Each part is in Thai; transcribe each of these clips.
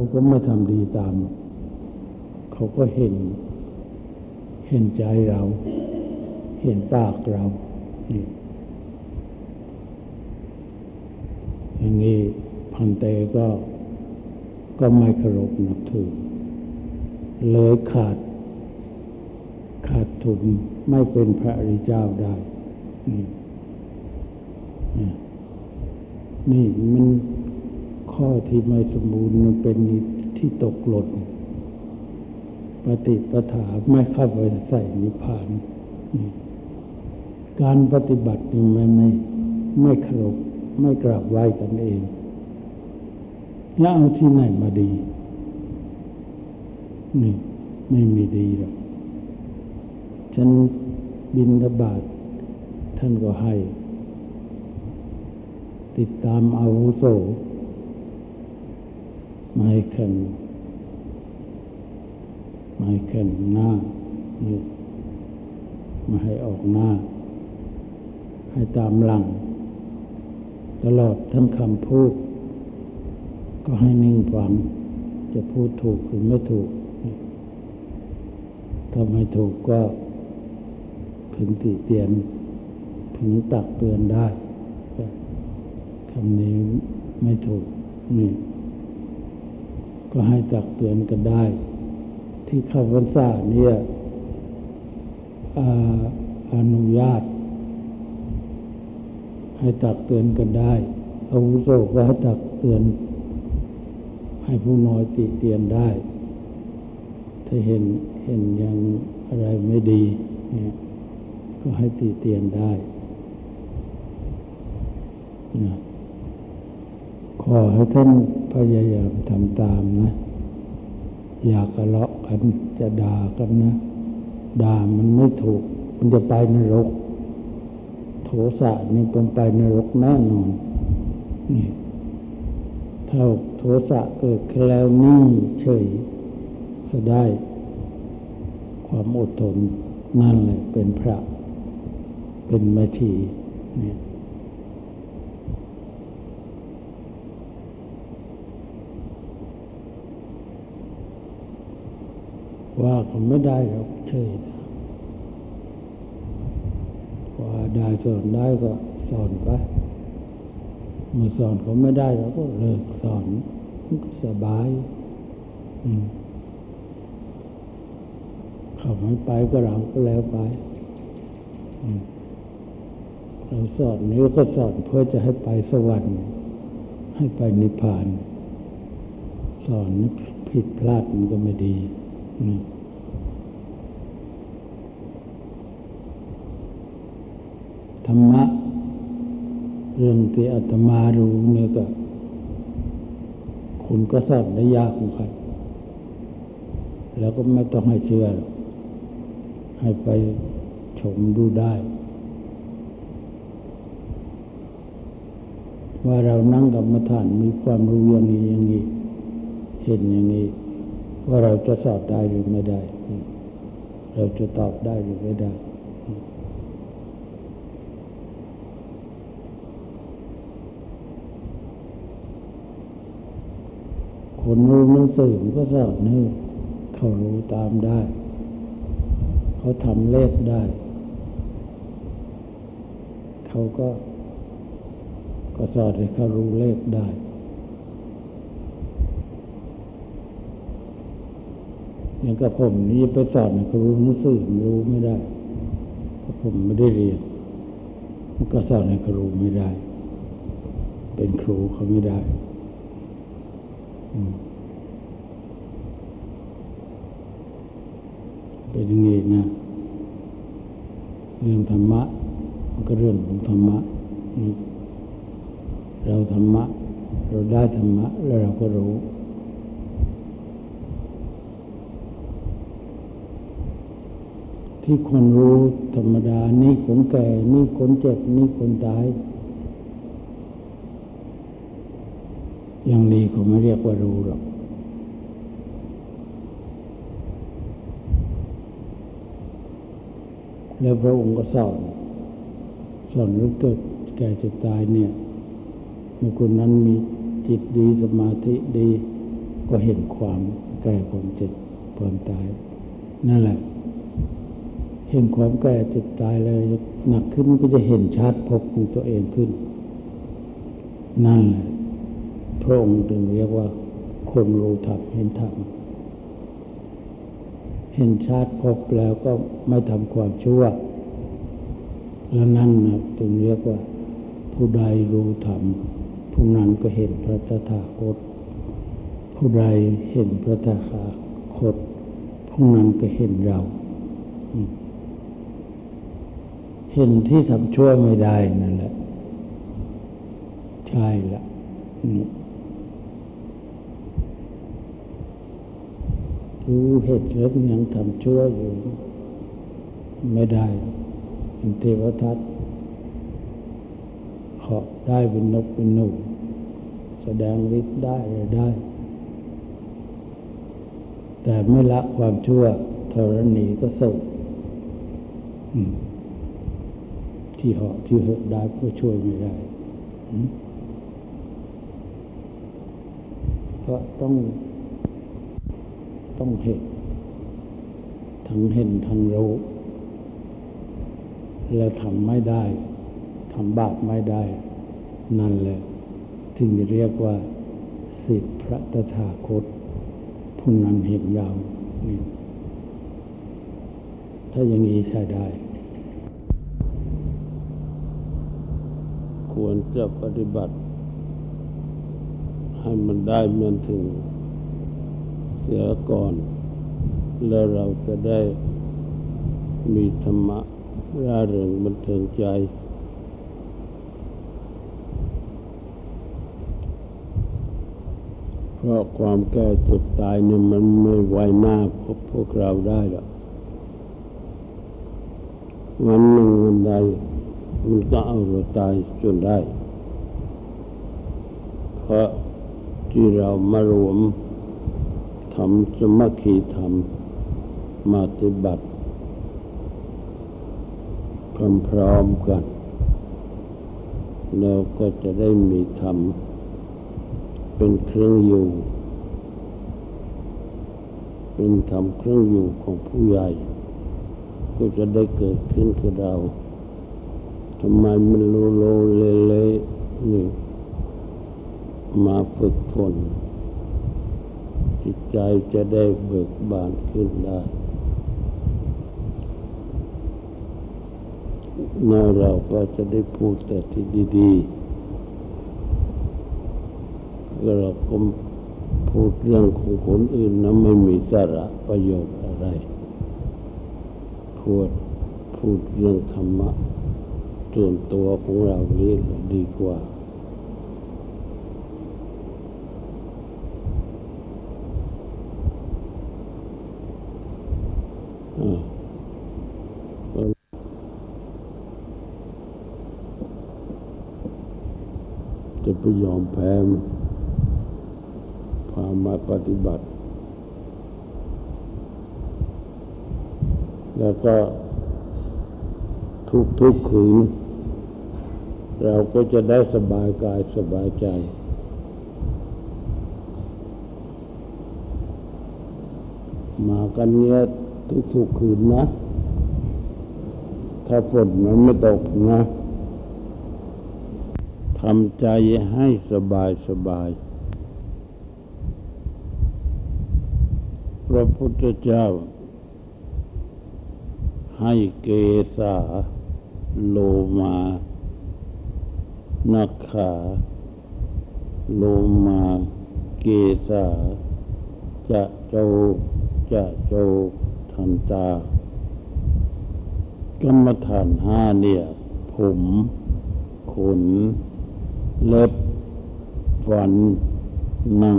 เขาก็ไม่ทำดีตาม เขาก็เห็น เห็นใจเรา เห็นปากเราอย่างนี้พันเตก็ก็ไม่เคารพนับถือ เลยขาด ขาดทุนไม่เป็นพระอริเจ้าได้ นี่ นี่มัน ข้อที่ไม่สมบูรณ์มันเป็นที่ตกหล่นปฏิปทาไม่เข้าไปใส่นิพพาน การปฏิบัตินี่ไม่ไม่ไม่เคารพไม่กราบไหว้กันเองแล้วเอาที่ไหนมาดี นี่ ไม่มีดีหรอกฉันบินทบาทท่านก็ให้ ติดตามอาวุโส มาให้แข่งมาให้แข่งหน้านี่มาให้ออกหน้า ให้ตามหลัง ตลอดทั้งคำพูด ก็ให้นิ่งฟัง จะพูดถูกหรือไม่ถูก ถ้าไม่ถูกก็พึงติเตียนพึงตักเตือนได้คำนี้ไม่ถูกนี่ ก็ให้ตักเตือนกันได้ ที่ข้าพเจ้าเนี่ยอนุญาต ให้ตักเตือนกันได้อาวุโสก็ให้ตักเตือน ให้ผู้น้อยติเตียนได้ ถ้าเห็นเห็นอย่างอะไรไม่ดีเนี่ยก็ให้ติเตียนได้นะ ขอให้ท่านพยายามทำตามนะ อยากระเลาะกันจะด่ากันนะ ด่ามันไม่ถูก มันจะไปนรก โทสะนี่เป็นไปนรกแน่นอนนี่ถ้าโทสะเกิดขึ้นแล้วนิ่งเฉยจะได้ ความอดทนนั่นแหละเป็นพระ เป็นม่ชีเนี่ย ว่าเขาไม่ได้หรอกเฉยว่าได้สอนได้ก็สอนไปเมื่อสอนเขาไม่ได้เราก็เลิกสอนก็สบายเขาไม่ไปก็เราก็แล้วไปเราสอนนี้ก็สอนเพื่อจะให้ไปสวรรค์ ให้ไปนิพพาน สอนผิดพลาดมันก็ไม่ดี ธรรมะ เรื่องที่อาตมารู้เนี่ยก็คุณก็สอนได้ยากเหมือนกันแล้วก็ไม่ต้องให้เชื่อ ให้ไปชมดูได้ ว่าเรานั่งกับมาฐานมีความรู้อย่างนี้อย่างนี้ เห็นอย่างนี้ ว่าเราจะสอบได้หรือไม่ได้ เราจะตอบได้หรือไม่ได้คนรู้หนังสือก็สอบนี่เขารู้ตามได้ เขาทำเลขได้ เขาก็ก็สอนให้เขารู้เลขได้ อย่างกับผมนี่ไปสอนครูรู้สื่อรู้ไม่ได้เพราะผมไม่ได้เรียนมันก็สอนให้ครูไม่ได้ เป็นครูเขาไม่ได้เป็นยังไงนะเรื่องธรรมะมันก็เรื่องของธรรมะเราธรรมะ เราได้ธรรมะ แล้วเราก็รู้ ที่คนรู้ธรรมดานี่คนแก่ นี่คนเจ็บ นี่คนตาย อย่างนี้เขาไม่เรียกว่ารู้หรอกแล้วพระองค์ก็สอนสอนเรื่องเกิดแก่เจ็บตายเนี่ยเมื่อคนนั้นมีจิตดีสมาธิดี ก็เห็นความแก่ความเจ็บความตาย นั่นแหละ เห็นความแก่เจ็บตายเลยหนักขึ้นก็จะเห็นชาติภพของตัวเองขึ้น นั่นแหละพระองค์ถึงเรียกว่า คนรู้ธรรมเห็นธรรมเห็นชาติภพแล้วก็ไม่ทำความชั่ว แล้วนั่นนะถึงเรียกว่า ผู้ใดรู้ธรรมผู้นั้นก็เห็นพระตถาคต ผู้ใดเห็นพระตถาคตผู้นั้นก็เห็นเรา เห็นที่ทำชั่วไม่ได้นั่นแหละ ใช่ละรู้เหตุแล้วยังทำชั่วอยู่ ไม่ได้เป็นเทวทัตเหาได้เป็นนกเป็นหนูแสดงฤทธิ์ได้อะไรได้ แต่ไม่ละความชั่วธรณีก็ส่ง ที่หาะที่เหอะได้ก็ช่วยไม่ได้ เพราะต้อง ต้องเห็น ทั้งเห็นทั้งรู้และทำไม่ได้ทำบาปไม่ได้ นั่นแหละถึงเรียกว่าสิทธิพระตถาคตผู้นั้นเห็นเราถ้าอย่างนี้ใช้ได้ ควรจะปฏิบัติ ให้มันได้มื่อถึงเสียก่อน แล้วเราจะได้มีธรรมะร่าเริงบันเทิงใจ เพราะความแก่เจ็บตายเนี่ยมันไม่ไว้หน้าพบพวกเราได้หรอกวันหนึ่งวันใด มันก็เอาเราตายจนได้ เพราะที่เรามารวมทำสมัคคีธรรมมาปฏิบัติพร้อมๆกัน เราก็จะได้มีธรรม เป็นเครื่องอยู่ เป็นธรรมเครื่องอยู่ของผู้ใหญ่ ก็จะได้เกิดขึ้นกับเรา ทำไมมันโลโลเลเลนี่ มาฝึกฝนจิตใจจะได้เบิกบานขึ้นได้นเราก็จะได้พูดแต่ที่ดีๆเราก็พูดเรื่องของคนอื่นนะไม่มีสาระประโยชน์อะไรพูดพูดเรื่องธรรมะ ส่วนตัวของเรานี้ดีกว่า จะไปยอมแพ้พามาปฏิบัติ แล้วก็ทุกทุกคืน เราก็จะได้สบายกายสบายใจ มากันเนี้ยทุกทุกคืนนะ ถ้าฝนมันไม่ตกนะทำใจให้สบายสบาย พระพุทธเจ้า ให้เกษาโลมา นักขา โลมาเกษาจะโจจะโจทันตากรรมฐานห้าเนี่ย ผม ขน เล็บ ฟันนั่ง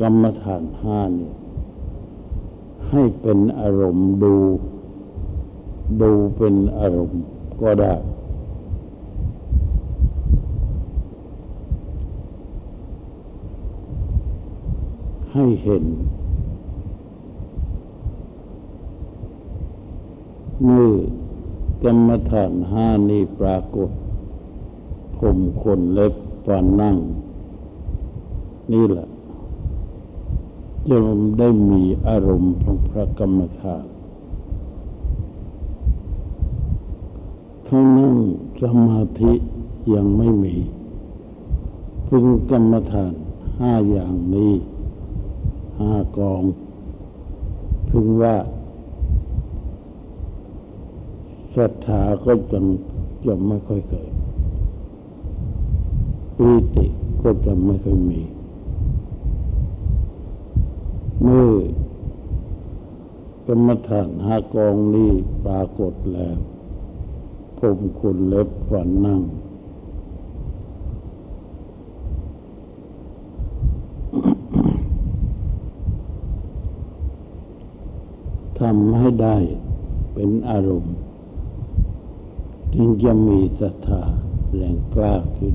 กรรมฐานห้าเนี่ย ให้เป็นอารมณ์ดู ดูเป็นอารมณ์ ก็ได้ ให้เห็น มือกรรมฐานห้านี้ปรากฏ ผมขนเล็บฟันนั่ง นี่แหละจะได้มีอารมณ์ของพระกรรมฐาน เขานั่งสมาธิยังไม่มี พึงกรรมฐานห้าอย่างนี้ห้ากอง พึงว่าศรัทธาก็จะจะไม่ค่อยเกิดปิติก็จะไม่ค่อยมี เมื่อกรรมฐานห้ากองนี้ปรากฏแล้ว ผมคุณเล็บฝันนั่ง ทำให้ได้เป็นอารมณ์ จึงจะมีศรัทธาแรงกล้าขึ้น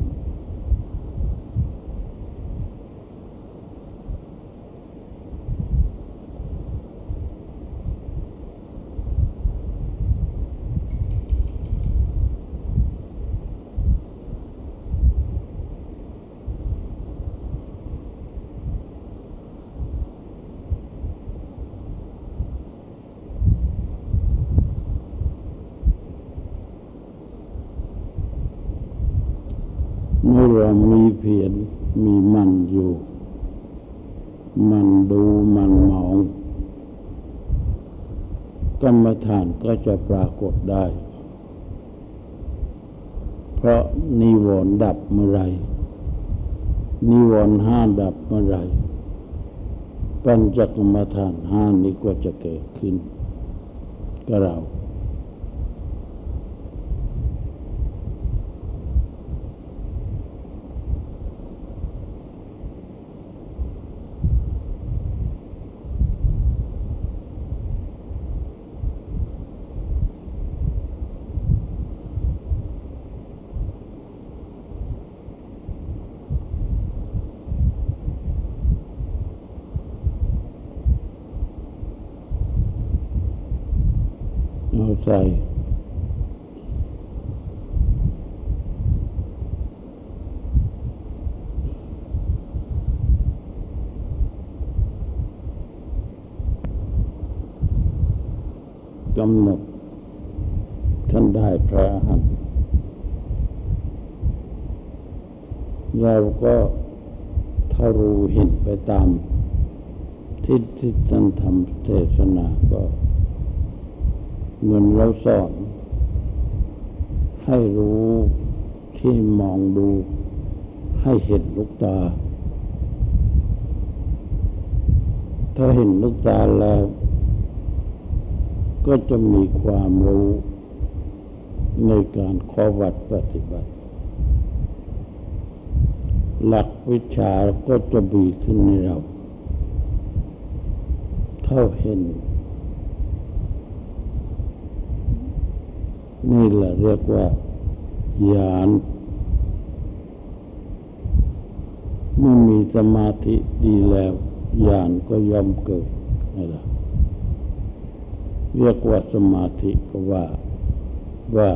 เมื่อเรามีเพียรมีมันอยู่ มันดูมันมอง กรรมฐานก็จะปรากฏได้ เพราะนิว รณ์ดับเมื่อไรนิวรณ์ห้าดับเมื่อไรปัญจกรรมฐานห้านี้ก็จะเกิดขึ้นกับเราใส่กำหนดท่านได้พระอรหันต์เราก็ถ้ารู้เห็นไปตาม ที่ท่านทำเทศนาก็เหมือนเราสอน ให้รู้ที่มองดู ให้เห็นลูกตา ถ้าเห็นลูกตาแล้ว ก็จะมีความรู้ในการขอวัดปฏิบัติ หลักวิชาก็จะมีขึ้นในเรา เท่าเห็น นี่แหละเรียกว่าญาณเมื่อมีสมาธิดีแล้วญาณก็ย่อมเกิดนี่แหละเรียกว่าสมาธิก็ว่าว่า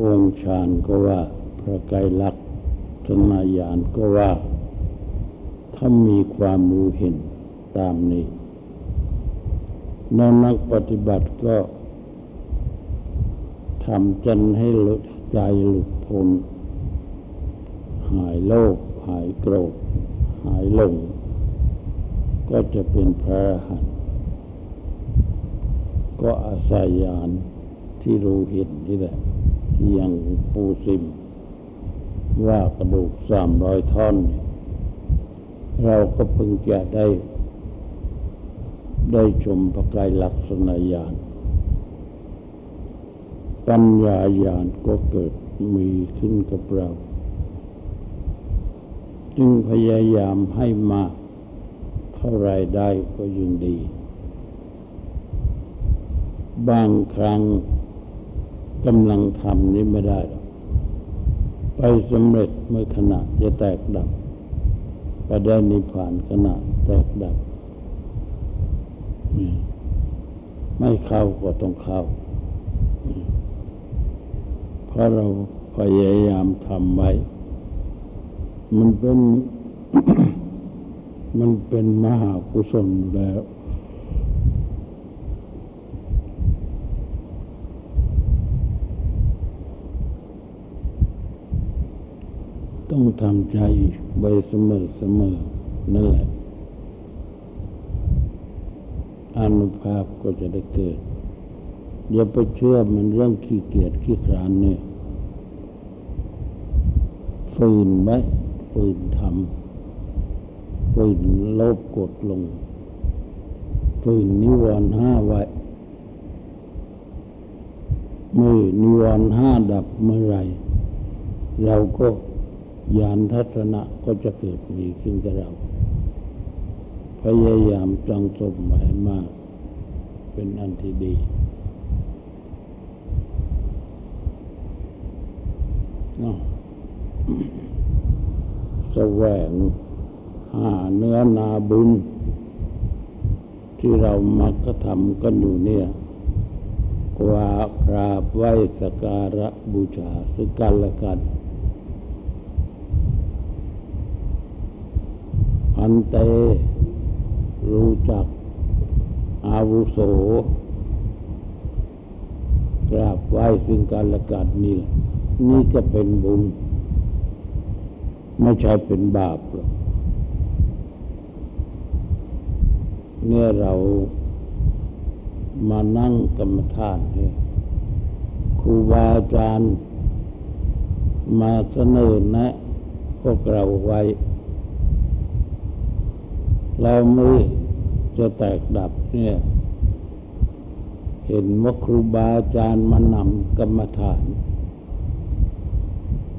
องค์ฌานก็ว่า พระไกรลักษณ์สมาญาณก็ว่าถ้ามีความรู้เห็น ตามนี้นนักปฏิบัติก็ทำจนให้หลุดใจหลุดพ้นหายโลภหายโกรธ หายหลง ก็จะเป็นพระหันก็อาศัยญาณที่รู้เห็นนี่แหละที่ยังปูซิม ว่ากระดูกสามร้อยท่อน เราก็พึงจะได้ ได้ชมพระกายลักษณะญาณ ปัญญาญาณก็เกิดมีขึ้นกับเรา จึงพยายามให้มาก เท่าไรได้ก็ยิ่งดี บางครั้งกำลังทำนี้ไม่ได้หรอกไปสำเร็จเมื่อขณะจะแตกดับไปได้นิพพานขณะแตกดับ ไม่เข้าก็ต้องเข้า เพราะเราพยายามทำไว้ มันเป็น มันเป็นมหากุศลแล้วต้องทำใจไว้เสมอเสมอนั่นแหละ อนุภาพก็จะได้เกิดอย่าไปเชื่อมันเรื่องขี้เกียจขี้คร้านเนี่ยฝืนไว้ฝืนทำฝืนโลภกดลงฝืนนิวรณ์ห้าไว้เมื่อนิวรณ์ห้าดับเมื่อไรเราก็ยานทัศนะก็จะเกิดมีขึ้นกับเรา พยายามจังสมไว้มาก เป็นอันที่ดี แสวงหาเนื้อนาบุญ ที่เรามักทำกันอยู่เนี่ยกว่ากราบไหว้สการะบูชาซึ่งกันละกัน อันเต รู้จักอาวุโสกราบไหว้ซึ่งกันและกันนี่นี่ก็เป็นบุญ ไม่ใช่เป็นบาปหรอกเนี่ยเรามานั่งกรรมฐานเนี่ยครูบาอาจารย์มาเสนอแนะพวกเราไว้ เรามือจะแตกดับเนี่ย เห็นว่าครูบาอาจารย์มานำกรรมฐาน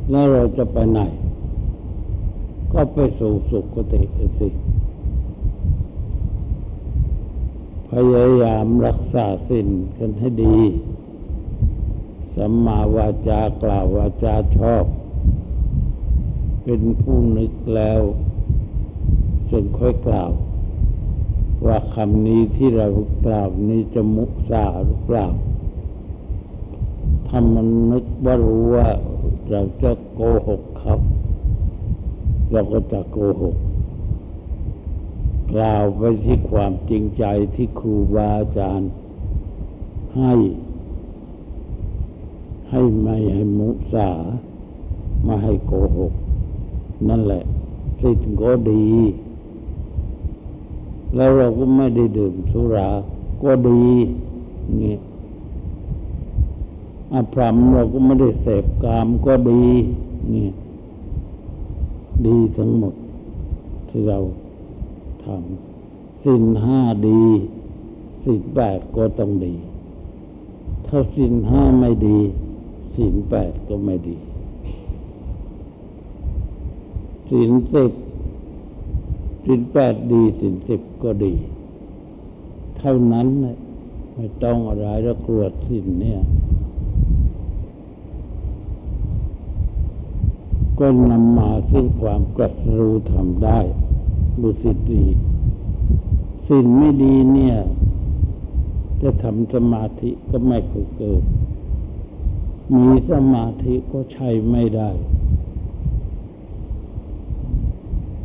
แล้วเราจะไปไหน ก็ไปสู่สุคติสิพยายามรักษาสิ่งกันให้ดี สัมมาวาจากล่าววาจาชอบ เป็นผู้นึกแล้ว จนค่อยกล่าว ว่าคำนี้ที่เรากล่าวนี้จะมุสาหรือเปล่าถ้ามันนึกว่ารู้ว่าเราจะโกหกครับ เราก็จะโกหก กล่าวไปที่ความจริงใจที่ครูบาอาจารย์ ให้ ให้ไม่ให้มุสามาให้โกหก นั่นแหละสิ่งก็ดี แล้วเราก็ไม่ได้ดื่มสุรา ก็ดีนี่อภรรมเราก็ไม่ได้เสพกามก็ดีนี่ดีทั้งหมดที่เราทำสินห้าดีสินแปดก็ต้องดี ถ้าสินห้าไม่ดีสินแปดก็ไม่ดีสินสิบ สินแปดดีสินสิบก็ดี เท่านั้นนะไม่ต้องอะไรแล้วกรวดสินเนี่ย ก็นำมาซึ่งความกระรู้ทำได้บุสิตดีสิ่งไม่ดีเนี่ย จะทำสมาธิก็ไม่เกิด มีสมาธิก็ใช้ไม่ได้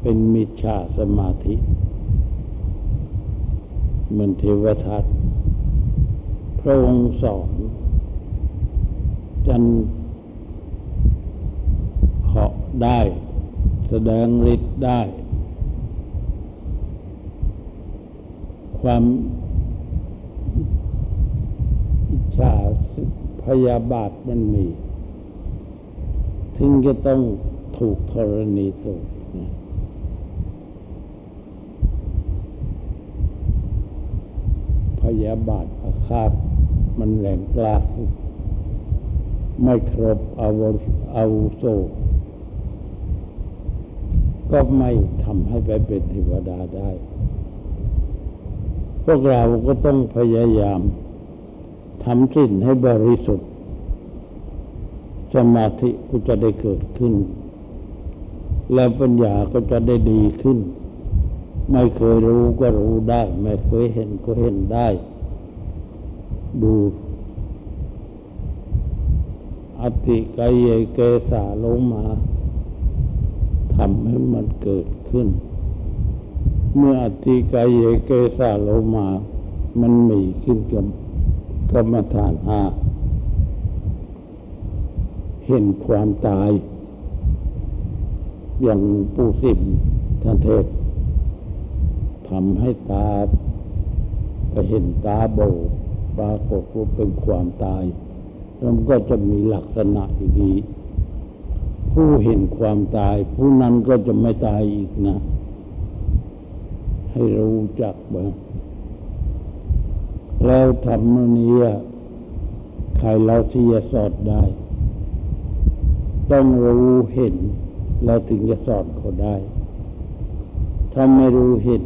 เป็นมิจฉาสมาธิ เหมือนเทวทัตพระองค์สอนจันเหาะได้ แสดงฤทธิ์ได้ ความอิจฉาพยาบาทมันมี ถึงจะต้องถูกธรณีสูบพ ยาบาทอาฆาตมันแหลงกล้าไม่ครบอาวุอาวุโสก็ไม่ทำให้ไปเป็นเทวดาได้ พวกเราก็ต้องพยายามทำสิ่งให้บริสุทธิ์ สมาธิก็จะได้เกิดขึ้น แล้วปัญญาก็จะได้ดีขึ้น ไม่เคยรู้ก็รู้ได้ ไม่เคยเห็นก็เห็นได้ ดูอติกายเกสาลงมาทำให้มันเกิดขึ้น เมื่ออธิกายเกสาโลมา มันมีขึ้นกับกรรมฐานหาเห็นความตาย อย่างปูสิมท่านเทศ ทำให้ตาไปเห็นตาโบปรากฏว่าเป็นความตายแล้วก็จะมีลักษณะอย่างนี้ผู้เห็นความตาย ผู้นั้นก็จะไม่ตายอีกนะ ให้รู้จักบ้างแล้วทำนี้ใครเราที่จะสอดได้ ต้องรู้เห็น เราถึงจะสอนเขาได้ ถ้าไม่รู้เห็น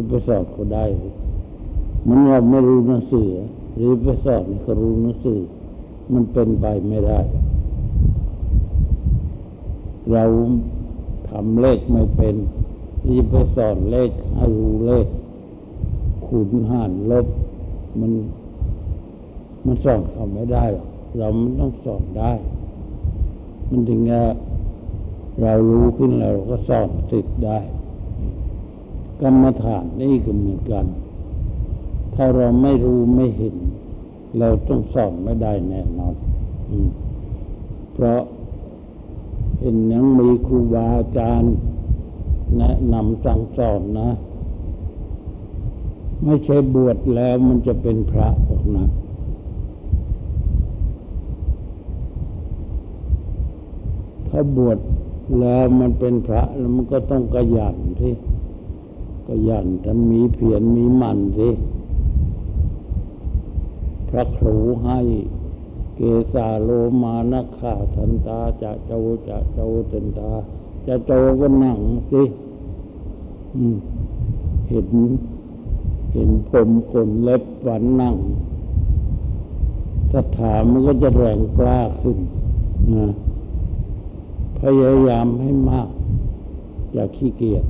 จะไปสอนเขาได้ มันเราไม่รู้หนังสือหรือไปสอนเขารู้หนังสือ มันเป็นไปไม่ได้ เราทำเลขไม่เป็นรีบไปสอนเลขให้รู้เลขขุนหานลบ มันมันสอนเขาไม่ได้หรอกเรามันต้องสอนได้ มันถึงจะเรารู้ขึ้นเราก็สอนสิทธิ์ได้ กรรมฐานนี่ก็เหมือนกัน ถ้าเราไม่รู้ไม่เห็น เราต้องสอนไม่ได้แน่นอนเพราะเห็นยังมีครูบาอาจารย์ แนะนำสั่งสอนนะ ไม่ใช่บวชแล้วมันจะเป็นพระหรอกนะถ้าบวชแล้วมันเป็นพระแล้วมันก็ต้องกระยันที่ กระยันถ้ามีเพียรมีมันที่พระครูให้เกสาโลมานักขาทันตาจะเจ้าจะเจ้าเตนตา จะโจก็นั่งสิเห็น เห็นผมขนเล็บฝันนั่งศรัทธามันก็จะแรงกล้าขึ้นนะพยายามให้มาก อย่าขี้เกียจ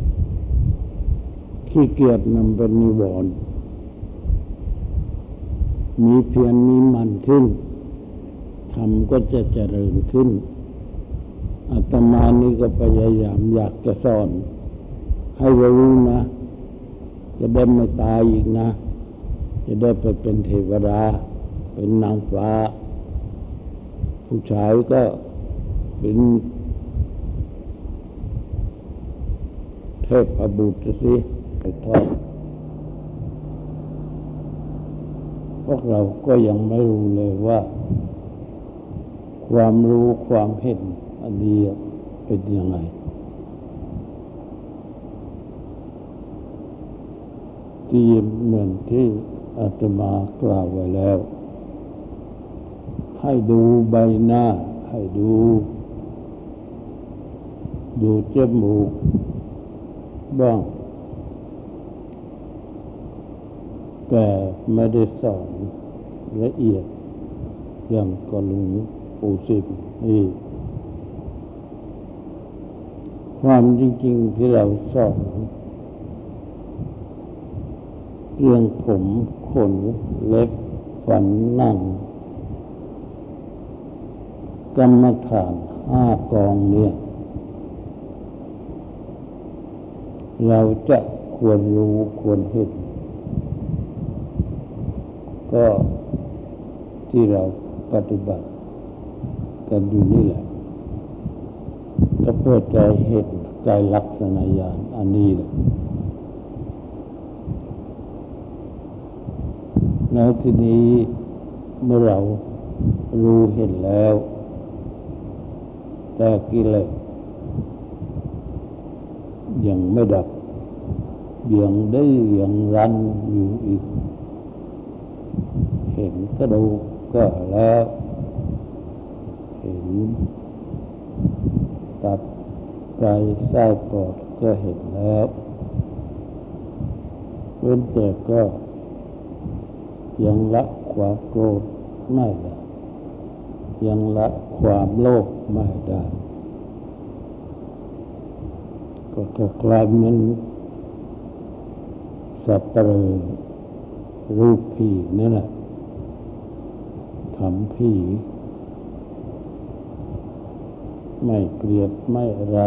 ขี้เกียจมันเป็นนิวรณ์มีเพียรมีมันขึ้นทำก็จะเจริญขึ้นอาตมานี่ก็พยายามอยากจะสอน ให้รู้นะ จะได้ไม่ตายอีกนะ จะได้ไปเป็นเทวดา เป็นนางฟ้า ผู้ชายก็เป็นเทพบุตรสิ ไปทอดพวกเราก็ยังไม่รู้เลยว่า ความรู้ความเห็นอันนี้เป็นยังไง ที่เหมือนที่อาตมากล่าวไว้แล้ว ให้ดูใบหน้า ให้ดู ดูจมูกบ้าง แต่ไม่ได้สอนละเอียด อย่างกรณีปูสิบนี่ความจริงๆที่เราสอนเรื่องผมขนเล็บฝันนั่ง กรรมฐานห้ากองเนี่ย เราจะควรรู้ควรเห็น ก็ที่เราปฏิบัติกันอยู่นี่แหละ ก็เพื่อจะเห็นกายลักษณะญาณอันนี้แหละแล้วทีนี้เมื่อเรารู้เห็นแล้ว แต่กิเลสยังไม่ดับยังได้ยังรันอยู่อีก ห็นกระดูกก็แล้ว เห็น ตับไตไส้ปอดก็เห็นแล้วเว้นแต่ก็ยังละความโกรธไม่ได้ยังละความโลภไม่ได้ ก็กลายเป็นสัตว์เปรรูปผีนั่นแหละ ทำผี ไม่เกลียดไม่อะไร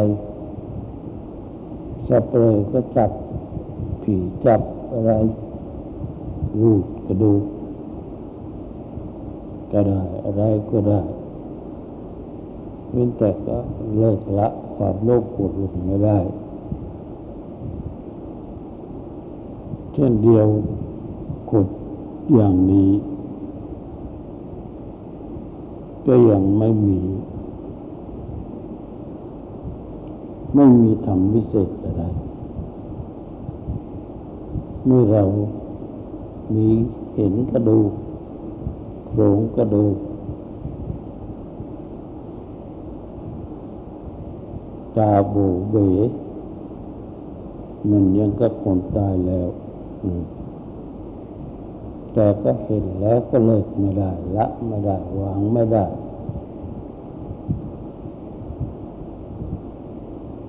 สเปลือก็จับ ผีจับอะไรรูดกระดูกก็ได้อะไรก็ได้ เว้นแต่ก็เลิกละความโลภโกรธหลงไม่ได้ เช่นเดียวกดอย่างนี้ ก็ยังไม่มี ไม่มีธรรมวิเศษอะไรเมื่อเรามีเห็นกระดูกโครงกระดูกตาโบเบมันยังก็คนตายแล้ว แต่ก็เห็นแล้วก็เลิกไม่ได้ ละไม่ได้ วางไม่ได้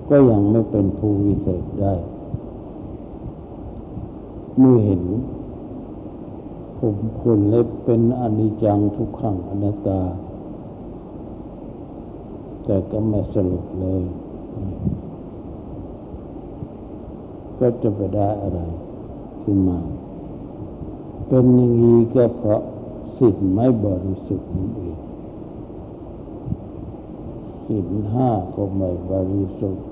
ก็ยังไม่เป็นผู้วิเศษได้เมื่อเห็นผมคุณเล็บเป็นอนิจจังทุกขังอนัตตา แต่ก็ไม่สรุปเลย ก็จะไปได้อะไรขึ้นมา เป็นอย่างนี้ก็เพราะสิ่งไม่บริสุทธิ์นั่นเองสิ่งห้าก็ไม่บริสุทธิ์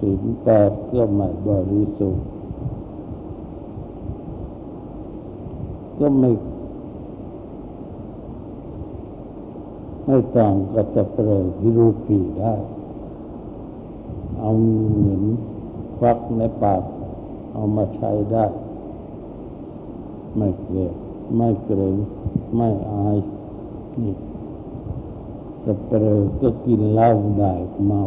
สิ่แปดก็ไม่บริสุทธิ์ ก็ไม่ไม่ต่างกับจะเปลือยพิรูปีได้ เอาเงินควักในปาก เอามาใช้ได้ ไม่เกลียดไม่เกรงไม่อายนี่จะเปลือยก็กินเหล้าได้เมา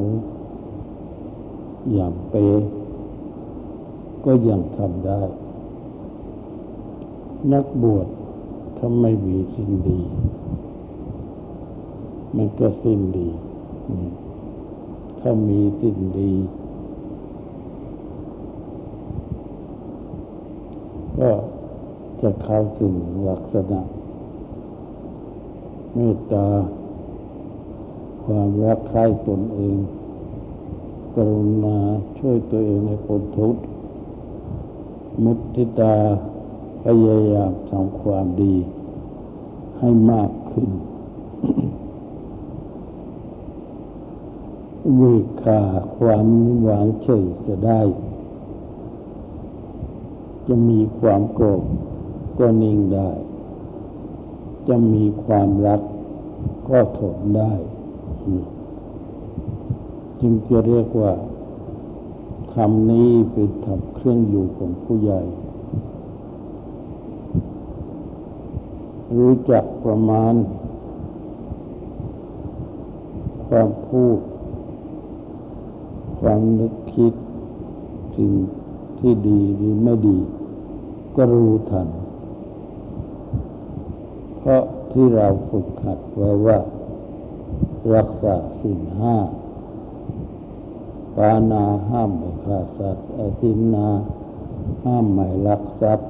อย่างเปก็ยังทำได้ นักบวชถ้าไม่มีสิ่งดี มันก็สิ้นดี ถ้ามีสิ่งดี ก็จะเข้าถึงลักษณะเมตตาความรักใคร่ตนเอง กรุณาช่วยตัวเองให้พ้นทุกข์มุติตาพยายามทำความดีให้มากขึ้นวิคาความหวานเฉยจะได้ จะมีความโกรธก็นิ่งได้ จะมีความรักก็ทนได้ จึงจะเรียกว่าธรรมนี้เป็นธรรมเครื่องอยู่ของผู้ใหญ่ รู้จักประมาณ ความพูด ความนึกคิดสิ่งที่ดีหรือไม่ดี ก็รู้ทัน เพราะที่เราฝึกขัดไว้ว่า รักษาสิ่งห้า ปานาห้ามไม่ฆ่าสัตว์อธินนา ห้ามไม่ลักทรัพย์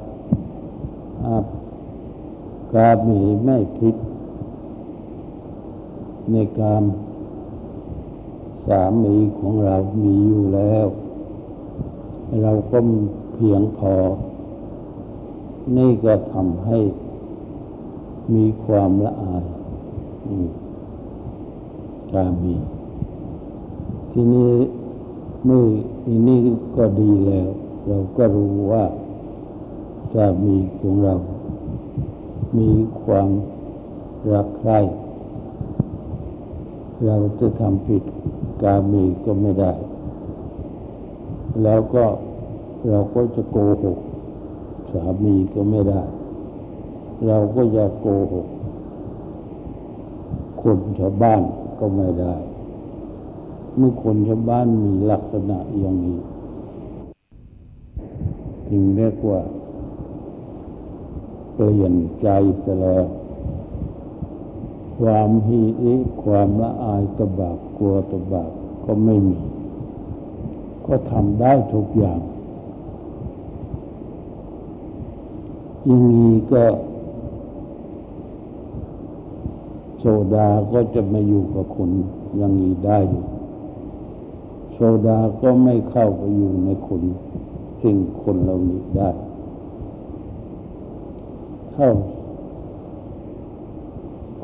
ห้ามกามีไม่ผิด ในการสามีของเรามีอยู่แล้ว เราก็เพียงพอ นี่ก็ทำให้มีความละอายกามี ที่นี้ เมื่อนี้ก็ดีแล้ว เราก็รู้ว่าสามีของเรา มีความรักใคร่เราจะทำผิดกามีก็ไม่ได้ แล้วก็เราก็จะโกหก สามีก็ไม่ได้ เราก็จะโกหก คนชาวบ้านก็ไม่ได้ เมื่อคนชาวบ้านมีลักษณะอย่างนี้ จึงเรียกว่า เปลี่ยนใจเสียแล้ว ความฮีอิความละอายตบาปกลัวตบาปก็ไม่มี ก็ทำได้ทุกอย่างอย่างนี้ก็โซดาก็จะมาอยู่กับคนอย่างนี้ได้ ดาก็ไม่เข้าไปอยู่ในคนสิ่งคนเหล่านี้ได้ เท่า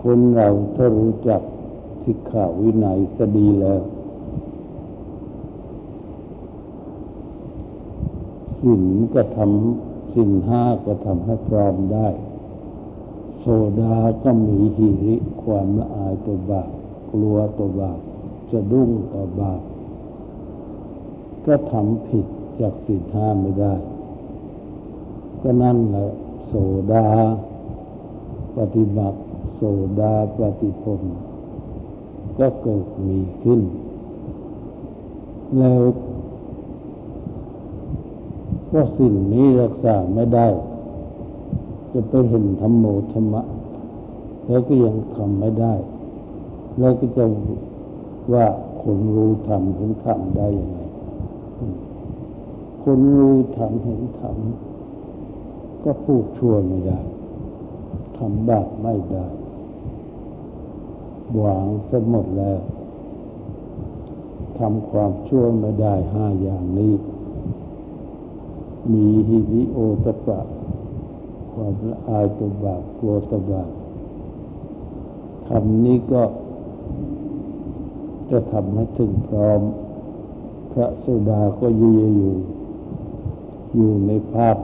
คนเราถ้ารู้จักทิขาวินัยสดีแล้วสินก็ทำสินห้าก็ทำให้พร้อมได้ โซดาก็มีหิริความละอายตัวบาปกลัวตัวบาปจะดุ้งต่อบาป ก็ทำผิดจากสินห้าไม่ได้ ก็นั่นแหละโสดา ปฏิบัติโสดาปฏิพลก็เกิดมีขึ้น แล้วก็สิ่งนี้รักษาไม่ได้ จะไปเห็นธรรมโมธรรมะ แล้วก็ยังทำไม่ได้ แล้วก็จะว่าคนรู้ธรรมเห็นธรรมได้ยังไง คนรู้ธรรมเห็นธรรมก็พูดชั่วไม่ได้ทำบาปไม่ได้หวังสมดแล้วทำความชั่วไม่ได้ห้าอย่างนี้ มีฮิริโอตปะ ความละอายตบาปกลัวตบาปทำนี้ก็จะทำให้ถึงพร้อม พระสุดาก็ยืนอยู่ อยู่ในภาพ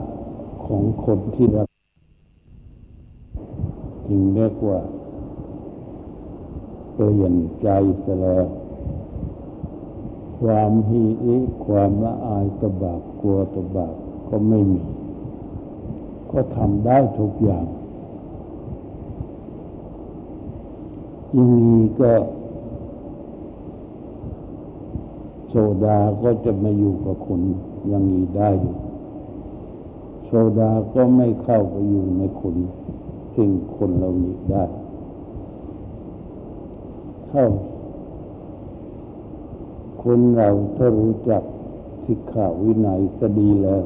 ของคนที่รักจึงเรียกว่าเปลี่ยนใจเสียแล้วความฮีริความละอายตบาปกลัวตบาปก็ไม่มี ก็ทำได้ทุกอย่างยิ่งนี้ก็โซดาก็จะมาอยู่กับคนอย่างนี้ได้อยู่ โซดาก็ไม่เข้าไปอยู่ในคนสิ่งคนเหล่านี้ได้ เท่า คนเราถ้ารู้จักสิกขาวินัยจะดีแล้ว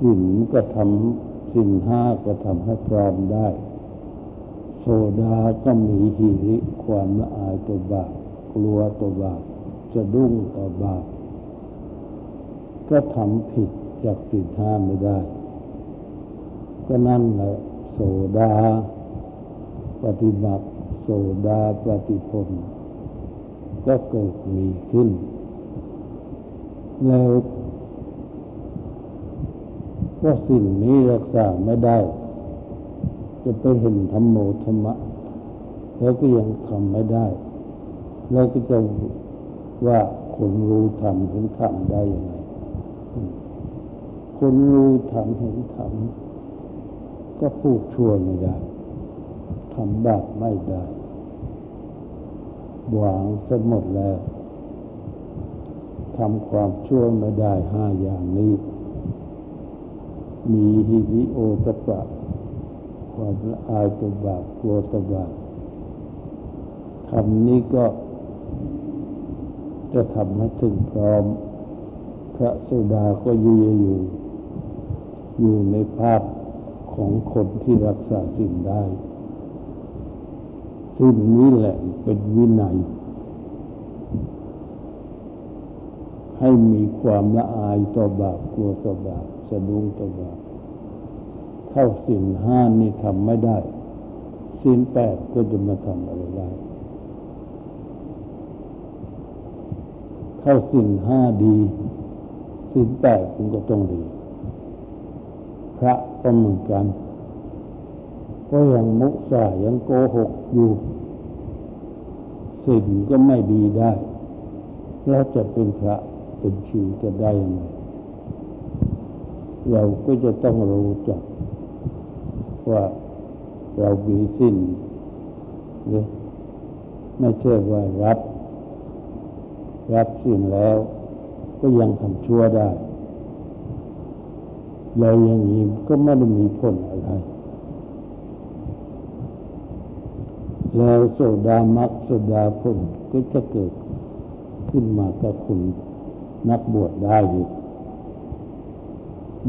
สิ่งก็ทำสิ่งห้าก็ทำให้พร้อมได้ โซดาก็มีหิริความละอายตัวบาปกลัวตัวบาปจะดุ้งต่อบาป ก็ทำผิดจากสิ่งห้าไม่ได้ ก็นั่นแหละโสดา ปฏิบัติโสดาปฏิพลก็เกิดมีขึ้น แล้วก็สิ่งนี้รักษาไม่ได้ จะไปเห็นธรรมโมธรรมะแล้วก็ยังทำไม่ได้ แล้วก็จะว่าคนรู้ธรรมเห็นธรรมได้ยังไง คนรู้ธรรมเห็นธรรมก็พูดชั่วไม่ได้ทำบาปไม่ได้หวังสมดแล้วทำความชั่วไม่ได้ห้าอย่างนี้ มีฮิริโอตปะ ความละอายตัวบาปกลัวตัวบาปทำนี้ก็จะทำให้ถึงพร้อม พระสุดาก็ยืนอยู่ อยู่ในภาพของคนที่รักษาสิ่งได้สิ่งนี้แหละเป็นวินัย ให้มีความละอายต่อบาปกลัวต่อบาปสะดุ้งต่อบาปเท่าสิ่งห้านี่ทำไม่ได้สิ่งแปดก็จะมาทำอะไรได้เท่าสิ่งห้าดี สิ่งแปดคุณก็ต้องดี พระก็เหมือนกัน ก็ยังมุสายังโกหกอยู่สิ่งก็ไม่ดีได้ แล้วจะเป็นพระเป็นชีจะได้ยังไงเราก็จะต้องรู้จัก ว่าเรามีสิ้นเนี่ยไม่ใช่ว่ารับ รับสิ้นแล้ว ก็ยังทำชั่วได้ แล้วอย่างนี้ก็ไม่ได้มีผลอะไร แล้วโสดามักโสดาผลก็จะเกิดขึ้นมากับคุณนักบวชได้อยู่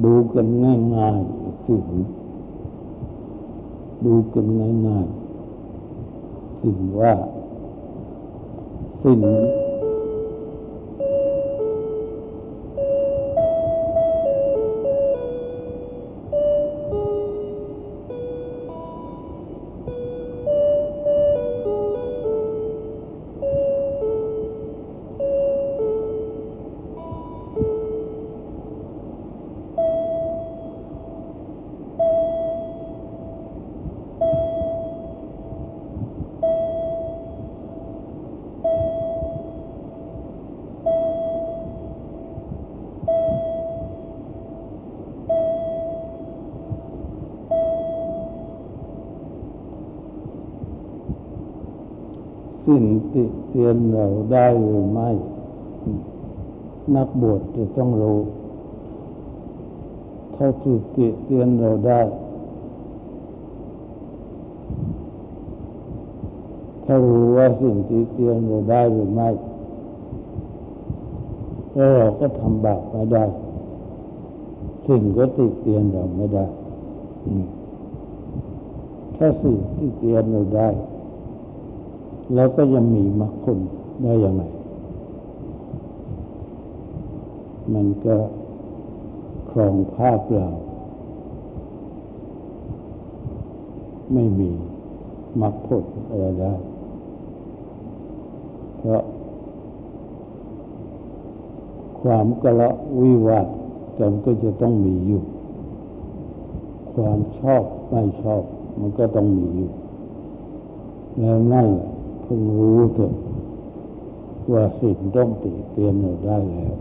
ดูกันง่ายๆสิ่งดูกันง่ายๆสิ่งว่าสิ้น สิ้นติเตียนเราได้หรือไม่ นักบวชจะต้องรู้ถ้าสิติเตียนเราได้ ถ้ารู้ว่าสิ่งติเตียนเราได้หรือไม่แล้วเราก็ทำบาปไม่ได้ สิ่งก็ติเตียนเราไม่ได้ ถ้าสิ่งติเตียนเราได้ แล้วก็ยังมีมรรคผลได้ย่างไรมันก็ครองภาพเราไม่มีมรรคผลอะไรได้ เพราะ ความกระวิวาทกันก็จะต้องมีอยู่ ความชอบไม่ชอบ มันก็ต้องมีอยู่ แล้วนั่นแหละพึง รู้เถอะว่าสิ่งต้องติเตียนเราได้แล้ว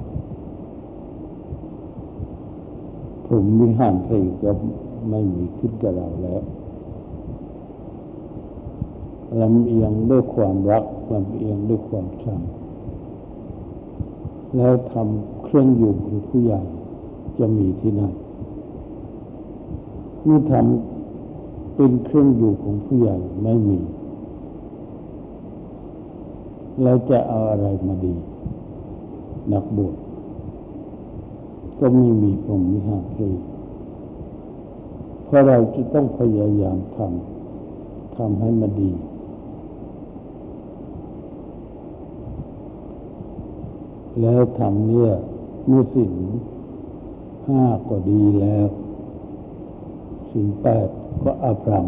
ผมมีหันสี่ก็ไม่มีขึ้นกับเราแล้วลำเอียงด้วยความรักลำเอียงด้วยความชังแล้วทำเครื่องอยู่ของผู้ใหญ่จะมีที่ไหนเมื่ทำเป็นเครื่องอยู่ของผู้ใหญ่ไม่มี เราจะเอาอะไรมาดี นักบวชก็ไม่มีผมมีหาสีเพราะเราจะต้องพยายามทำทำให้มันดี แล้วทำเนี่ยเมื่อสิ่งห้าก็ดีแล้วสิ่งแปดก็อาภรรม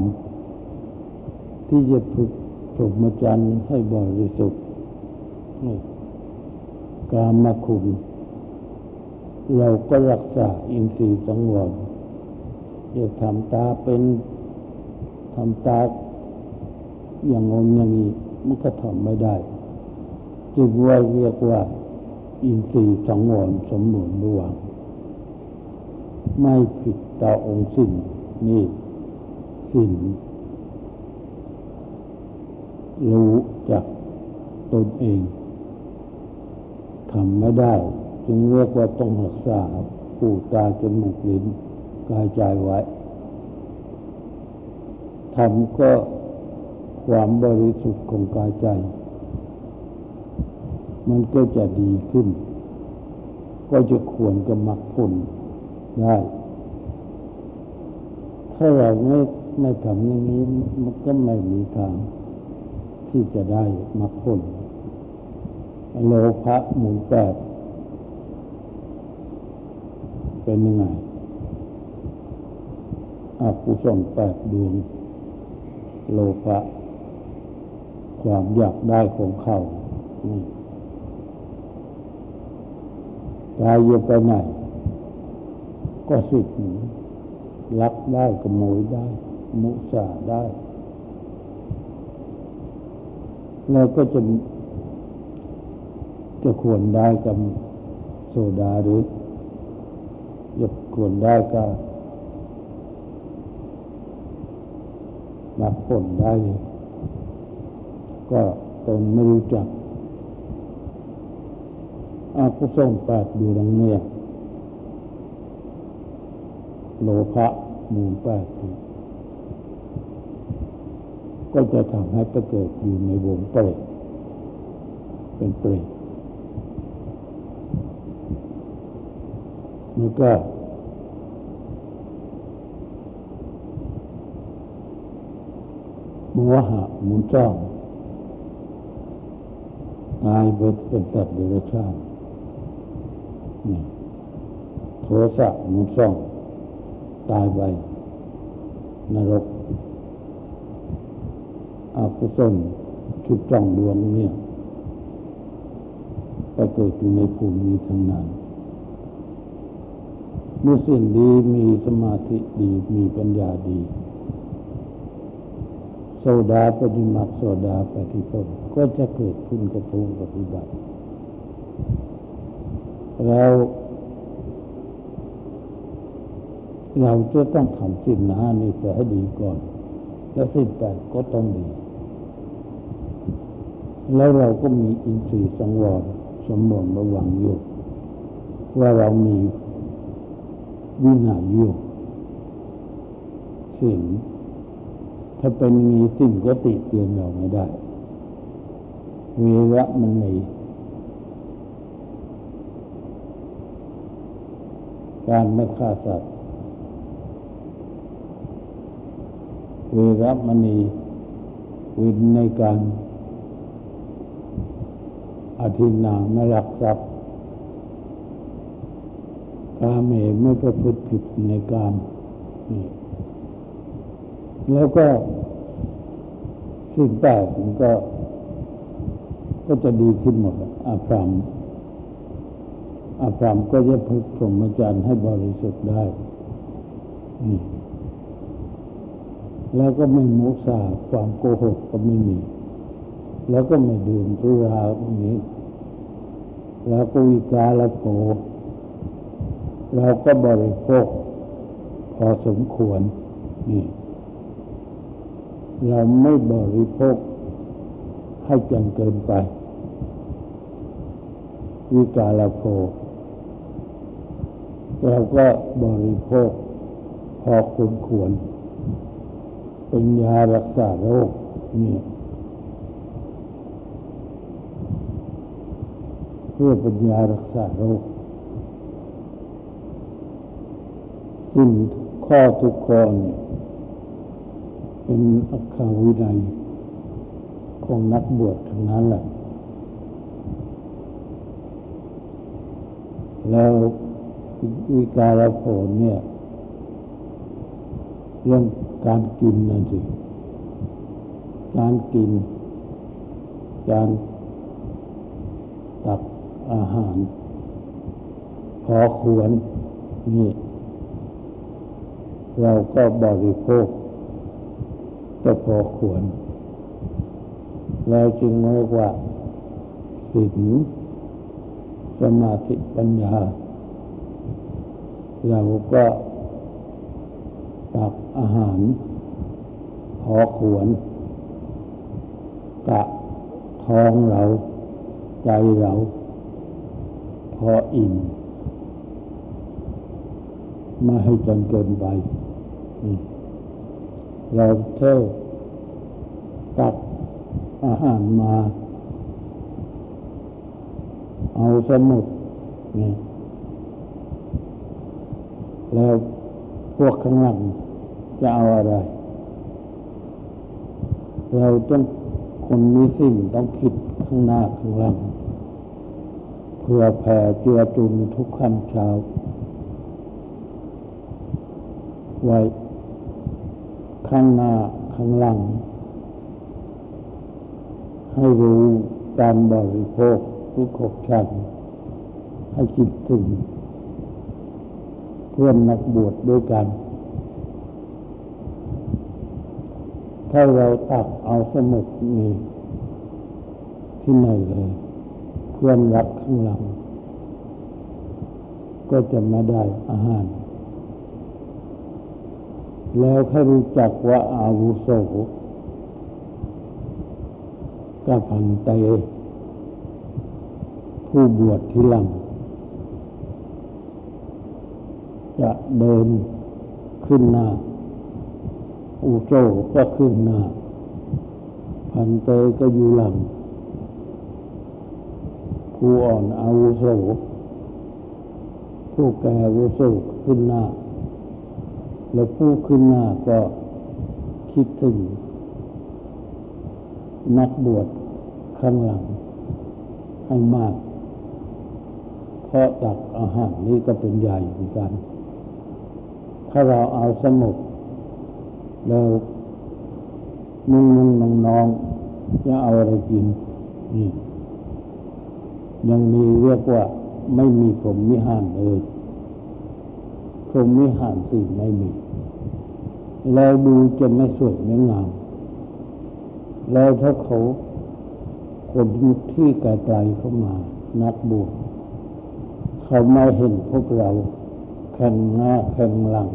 ที่จะฝึกพรหมจรรย์ให้บริสุทธิ์ กามคุณ เราก็รักษาอินทรีย์สังวรอย่าทำตาเป็นทำตาอย่างงนอย่างนี้มันก็ทำไม่ได้ จึงว่าเรียกว่า อินทรีย์สังวรสมบูรณ์ระหว่างไม่ผิดต่อองค์สิ่งนี่สิ่งรู้จักตนเอง ทำไม่ได้ จึงเรียกว่าต้องรักษาปูตาจมูกลิ้นกายใจไว้ทำก็ความบริสุทธิ์ของกายใจ มันก็จะดีขึ้น ก็จะควรกับมรรคผลได้ ถ้าเราไม่ไม่ทำอย่างนี้ มันก็ไม่มีทางที่จะได้มรรคผล โลภะหมู่แปดเป็นยังไงอากุศลแปดดวง โลภะความอยากได้ของเขาตายอยู่ไปไหน ก็สิทธิ์ลักได้ขโมยได้ มุสาได้ แล้วก็จะ จะควรได้กับโซดาหรือจะควรได้กับมักผลได้ ก็ตนไม่รู้จักอากุศลแปดดูดังเนี้ยโลภะมูลแปดก็จะทำให้ประเกิดอยู่ในวงเปรตเป็นเปรต นี่ก็โมหะมุนจ้อง ตายไปเป็นสัตว์เดรัจฉานโทสะมันส่องตายไปนรกอากุศลชุดจ้องดวงเนี่ย ไปเกิดอยู่ในภูมินี้ทั้งนั้น มื่อสิ่งดีมีสมาธิดีมีปัญญาดีโซดาปฏิมาโซดาปฏิภพก็จะเกิดขึ้นกับผู้ปฏิบัติ เราเราจะต้องทำสิ่งห้านี้เสียให้ดีก่อน แล้วสิ่งแปดก็ต้องดี แล้วเราก็มีอินทรีย์สังวรสมบูรณ์ระวังอยู่ว่าเรามี วินัยอยู่สิ่งถ้าเป็นมีสิ่งก็ติเตียนเราไม่ได้เวระมันมีการไม่ฆ่าสัตว์เวรมณีวินในการอธินาไม่รักทรัพย์ กาเมไม่ประพฤติผิดในกามแล้วก็สิ่งแปดมันก็ ก็จะดีขึ้นหมดอาพรามอาพรามก็จะพึกพรหมจรรย์ให้บริสุทธิ์ได้นี่แล้วก็ไม่มุสาความโกหกก็ไม่มี แล้วก็ไม่ดื่มสุราพวกนี้ แล้วก็วิกาละโภ เราก็บริโภค พอสมควรนี่เราไม่บริโภคให้จนเกินไป วิกาลโภเราก็บริโภค พอควรควร เป็นยารักษาโรคนี่เพื่อเป็นยารักษาโรค สิ่งข้อทุกข้อเนี่ยเป็นอัคาวินัยของนักบวชทั้งนั้นแหละ แล้ววิการผลเนี่ย เรื่องการกินนั่นสิ การกิน การตักอาหาร พอควรนี่ เราก็บริโภคก็พอควร แล้วจึงเรียกว่าศีลสมาธิปัญญา เราก็ตักอาหารพอควรกะท้องเรา ใจเรา พออิ่มไม่ให้จนเกินไป เราเท่าตักอาหารมา เอาสมุดนี่แล้วพวกข้างหลังจะเอาอะไร เราต้องคนมีสิ่งต้องคิดข้างหน้าข้างหลัง เพื่อแผ่เจือจุนทุกคำเช้าไว้ ข้างหน้าข้างหลัง ให้รู้การบริโภคทุกขบชันให้คิดถึง เพื่อนนักบวชด้วยกัน ถ้าเราตักเอาสมุดมีที่ไหนเลย เพื่อนรักข้างหลัง ก็จะมาได้อาหาร แล้วให้รู้จักว่าอาวุโสกับพันเตผู้บวชที่ลังจะเดินขึ้นหน้า อุโจก็ขึ้นหน้า พันเตก็อยู่หลัง ผู้อ่อนอาวุโสผู้แก่อาวุโสขึ้นหน้า แล้วผู้ขึ้นหน้าก็คิดถึง นักบวชข้างหลังให้มาก เพราะตักอาหารนี้ก็เป็นใหญ่เหมือนกัน ถ้าเราเอาสมุกแล้วนุ่งนุ่งน้องน้องจะเอาอะไรกินนี่ยังมีเรียกว่าไม่มีผมมิหารเลย พรหมวิหารสี่ไม่มีแล้วดูจะไม่สวยไม่งาม แล้วถ้าเขาคนที่ไกลๆเข้ามา นักบวชเขาไม่เห็นพวกเราแข่งหน้าแข่งหลัง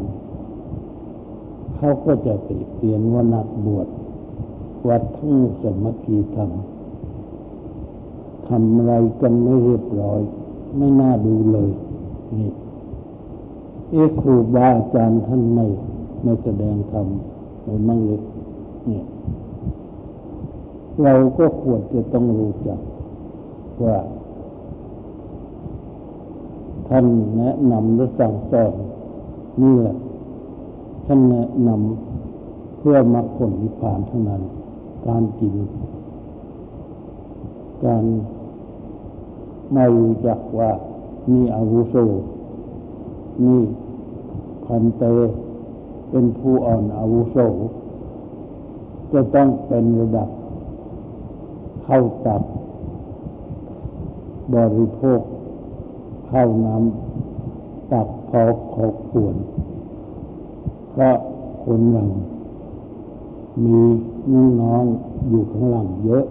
เขาก็จะติเตียนว่านักบวชวัดทุ่งสมัคคีธรรมทำอะไรกันไม่เรียบร้อย ไม่น่าดูเลยนี่ เอครูบาอาจารย์ท่านไม่ไม่แสดงธรรมไม่มั่งเลยเนี่ยเราก็ควรจะต้องรู้จักว่า ท่านแนะนำหรือสั่งสอนนี่แหละท่านแนะนำเพื่อมรรคผลนิพพานเท่านั้น การกิน การไม่รู้จักว่ามีอาวุโส นี่พันเตเป็นผู้อ่อนอาวุโส จะต้องเป็นระดับ เข้าตับบริโภค เข้าน้ำตักพอขอควรเพราะคนหลัง มีน้องน้องอยู่ข้างหลังเยอะ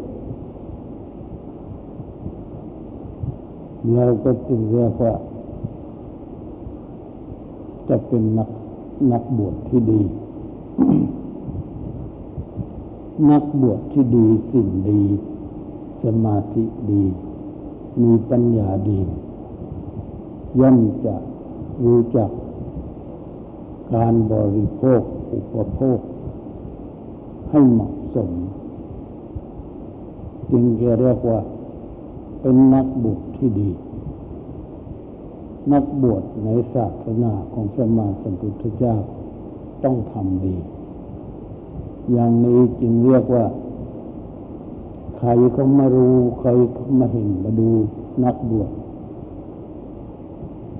เราก็จึงเรียกว่า จะเป็นนักนักบวชที่ดี นักบวชที่ดีสิ่งดี สมาธิดี มีปัญญาดี ย่อมจะรู้จักการบริโภค อุปโภค ให้เหมาะสม จึงจะเรียกว่าเป็นนักบวชที่ดี นักบวชในศาสนาของสมมาสัมพุทธเจ้าต้องทำดี อย่างนี้จึงเรียกว่า ใครเขามารู้ ใครเขามาเห็นมาดูนักบวช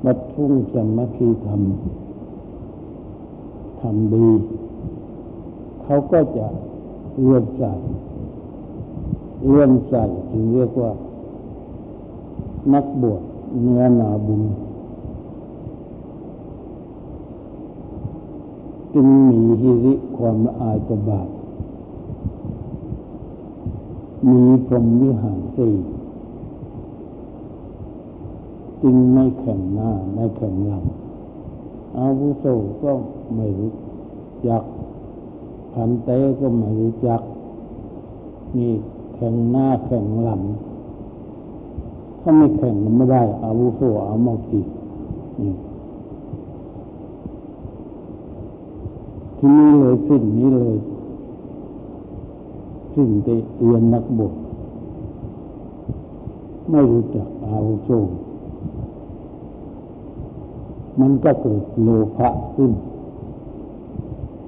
บัดทุ่งสมัคคีทำทำดี เขาก็จะเลื่อนใส่เลื่อนใส่จึงเรียกว่า นักบวชเนื้อนาบุญ จึงมีฮิริความละอายต่อบามีพรหมวิหารสี่จึงไม่แข่งหน้าไม่แข่งหลังอาวุโสก็ไม่รู้จักพันเตก็ไม่รู้จักนี่แข่งหน้าแข่งหลัง ถ้าไม่แข่งไม่ได้อาวุโสเอามากีนี่ ที่นี้เลยสิ้นนี้เลย สิ้นเตียนนักบวชไม่รู้จักอาวุโสมันก็เกิดโลภะขึ้น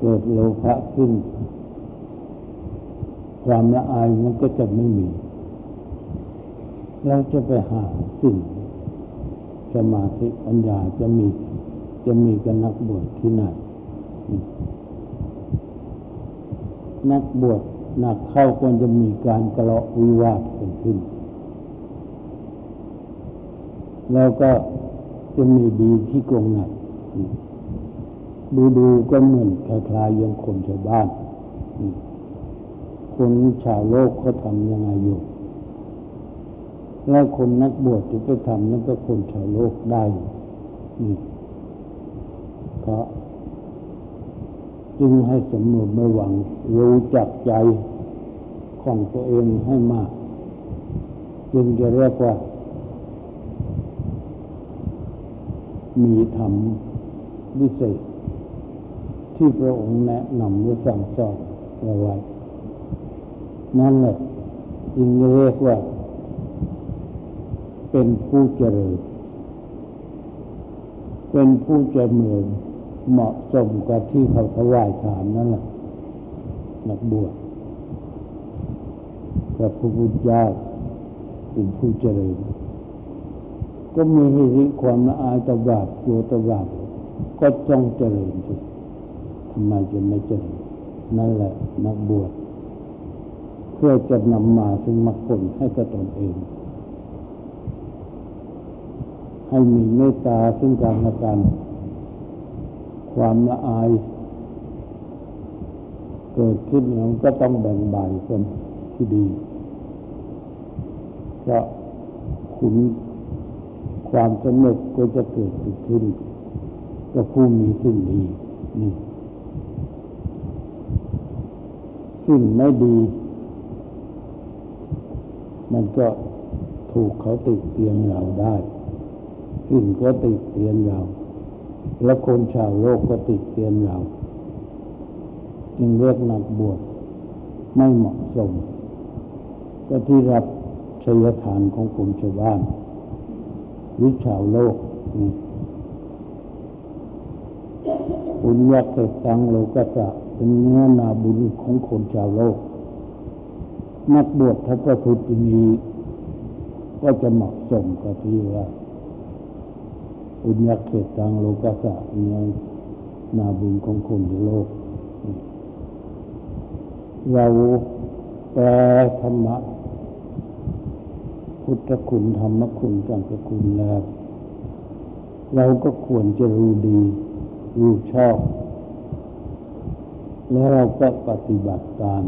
เกิดโลภะขึ้น ความละอายมันก็จะไม่มี เราจะไปหาสิ่งสมาธิปัญญาจะมี จะมีกันนักบวชที่ไหน นักบวชนักเข้าควรจะมีการกระเลาะวิวาทเกิดขึ้น แล้วก็จะมีดีที่กรงไหนดูดูก็เหมือนคล้ายๆยังคนชาวบ้าน คนชาวโลกเขาทำยังไงอยู่ แล้วคนนักบวชจะไปทำนั่นก็คนชาวโลกได้นี่เพราะ จึงให้สำรวจระวังรู้จักใจของตัวเองให้มาก จึงจะเรียกว่า มีธรรมวิเศษ ที่พระองค์แนะนำและสั่งสอนเอาไว้ นั่นแหละจึงเรียกว่า เป็นผู้เจริญ เป็นผู้เจริญ เหมาะสมกับที่เขาถวายทานนั่นแหละนักบวชพระพุทธเจ้าเป็นผู้เจริญ ก็มีหิริความละอายตบาปกลัวตบาปก็ต้องเจริญสิทำไมจะไม่เจริญ นั่นแหละนักบวชเพื่อจะนำมาซึ่งมรรคผลให้กับตนเอง ให้มีเมตตาซึ่งกันและกัน ความละอาย เกิดขึ้นเราก็ต้องแบ่งบ่ายคนที่ดี เพราะคุณความสำเร็จก็จะเกิดขึ้นกับผู้มีสิ่งดีนี่สิ่งไม่ดี มันก็ถูกเขาติดเตียนเราได้ สิ่งก็ติดเตียนเรา และคนชาวโลกก็ติดเตียนเรา จึงเรียกนักบวชไม่เหมาะสม ก็ที่รับชัยฐานของคนชาวบ้านวิชาวโลกนี่บุญยักเกตังโลก็จะเป็นเนื้อนาบุญของคนชาวโลก นักบวชถ้าประพฤตินี้ ก็จะเหมาะสมกับที่ว่า บุญยักเกตังโลก็จะเนื้อนาบุญของคนในโลก เราแปลธรรมะ พุทธคุณธรรมคุณสังฆคุณแล้ว เราก็ควรจะรู้ดี รู้ชอบ แล้วเราก็ปฏิบัติตาม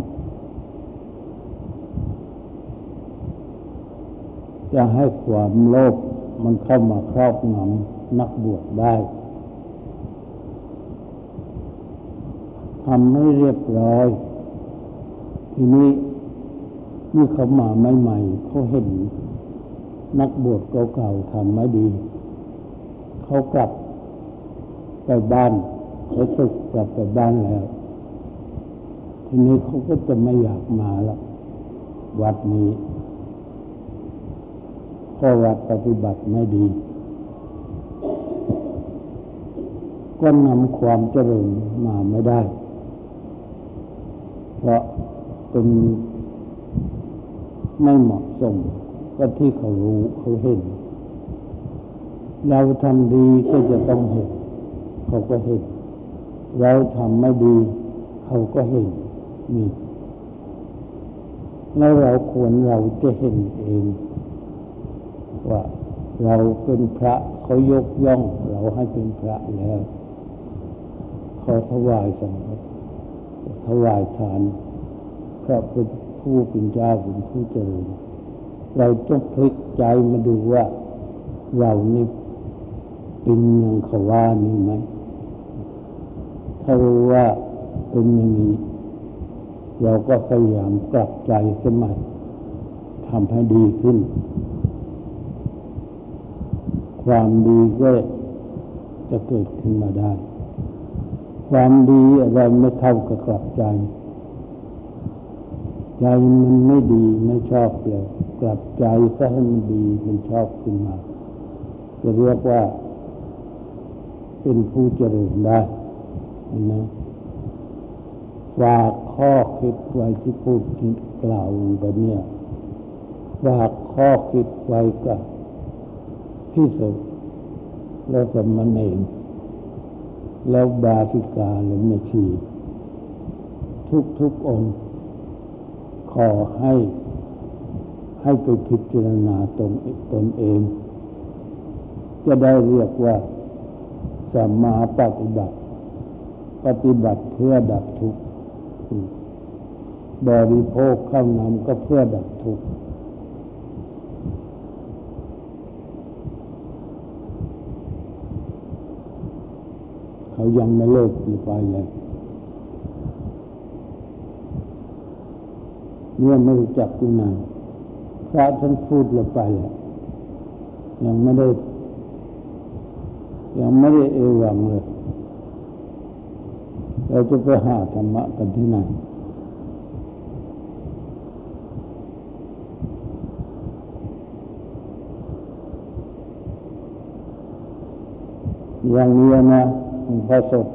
จะให้ความโลภมันเข้ามาครอบงำ นักบวชได้ทำให้เรียบร้อย ทีนี้เมื่อเขามาใหม่ๆเขาเห็น นักบวชเก่าๆทำไม่ดี เขากลับไปบ้านเขาสึกกลับไปบ้านแล้ว ทีนี้เขาก็จะไม่อยากมาละวัดนี้เพราะวัดปฏิบัติไม่ดี ก็นำความเจริญมาไม่ได้ เพราะเป็นไม่เหมาะสมก็ที่เขารู้เขาเห็น เราทำดีก็จะต้องเห็น เขาก็เห็น เราทำไม่ดี เขาก็เห็นนี่แล้วเราควรเราจะเห็นเอง ว่าเราเป็นพระเขายกย่อง เราให้เป็นพระแล้ว เขาถวายสังฆถวายทานพระเป็นผู้เป็นเจ้าเป็นผู้เจริญ เราต้องพลิกใจมาดูว่าเรานี่เป็นอย่างเขาว่านี่ไหม ถ้ารู้ว่าเป็นอย่างนี้ เราก็พยายามกลับใจสมัยทำให้ดีขึ้น ความดีก็จะเกิดขึ้นมาได้ ความดีอะไรไม่เท่ากับกลับใจ ใจมันไม่ดีไม่ชอบเลยกลับใจซะให้มันดีมันชอบขึ้นมา จะเรียกว่า เป็นผู้เจริญได้นะฝากข้อคิดไว้ที่พูดกล่าวไปเนี่ยฝากข้อคิดไว้กับพิสุและสมณเณร แล้วบาสิกาหรือแม่ชีทุกทุกองค์ขอให้ให้ไปพิจารณาตนตนเอง จะได้เรียกว่าสัมมาปฏิบัติ ปฏิบัติเพื่อดับทุกข์บริโภคข้าวนำก็เพื่อดับทุกข์ เขายังไม่เลิกอยู่ไปเลยเนี่ยไม่รู้จักกูนานพระท่านพูดลงไปแหละยังไม่ได้ ยังไม่ได้เอวังเลยเราจะไปหาธรรมะกันที่ไหนอย่างนี้นะ หลวงพ่อสด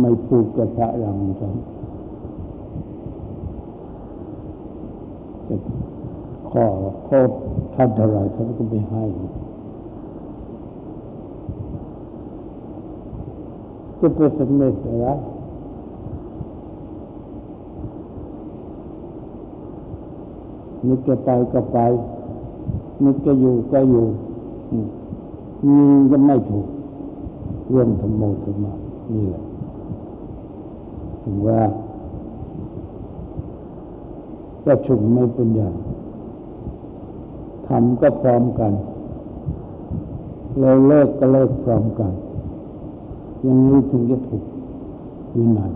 ไม่พูดกับพระอย่างนี้ขขอท่านเท่าไรท่านก็ไม่ให้จะไปสำเร็จอะไรนึกจะไปก็ไปนึกจะอยู่ก็อยู่ยิงจะไม่ถูก เรื่องธรรมโมธรรมะนี่แหละถึงว่าประชุมไม่เป็นอย่างทำก็พร้อมกันเราเลิกก็เลิกพร้อมกัน อย่างนี้ถึงจะถูกวินัย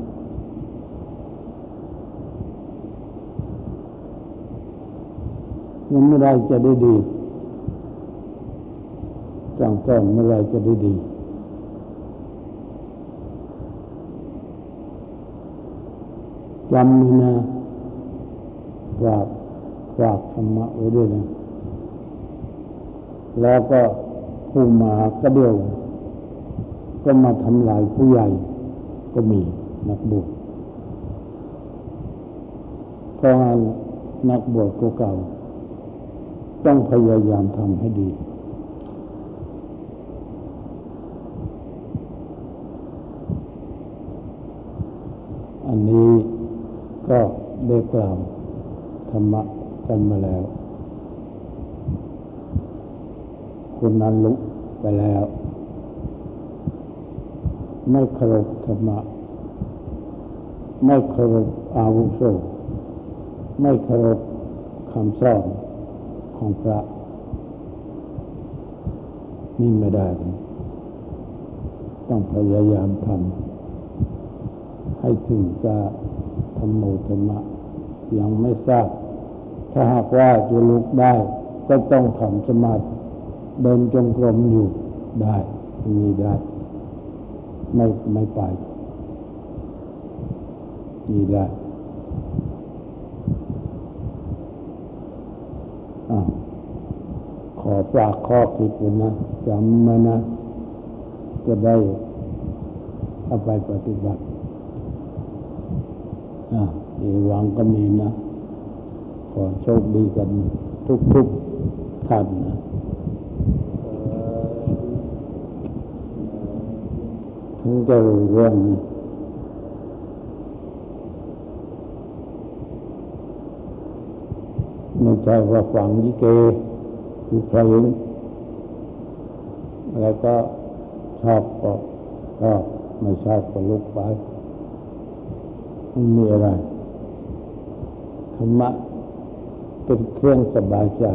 ยังเมื่อไรจะได้ดีจังก้อนเมื่อไรจะได้ดี จำมีนะฝากฝากธรรมะไว้ด้วยนะ แล้วก็ผู้มาก็เดียว ก็มาทำลายผู้ใหญ่ ก็มีนักบวชเพราะงั้นนักบวชก็เก่าต้องพยายามทำให้ดีอันนี้ ก็ได้กล่าวธรรมะกันมาแล้ว คุณนั้นลุกไปแล้ว ไม่เคารพธรรมะ ไม่เคารพอาวุโส ไม่เคารพคำสอนของพระนี่ไม่ได้ ต้องพยายามทำให้ถึงจะ ธรรมโมธรรมะยังไม่ทราบ ถ้าหากว่าจะลุกได้ ก็ต้องทำสมาธิเดินจงกรมอยู่ได้มีได้ ไม่ไม่ไปมีได้ขอฝากข้อคิดไว้นะจำมานะ จะได้เอาไปปฏิบัติ เอวังก็มีนะ ขอโชคดีกันทุกๆท่านนะถึงจะรู้เรื่องไม่ใช่ว่าฝังยิเกคือเพลงแล้วก็ชอบก็ชอบไม่ชอบก็ลุกไป ไม่มีอะไร ธรรมะเป็นเครื่องสบายใจ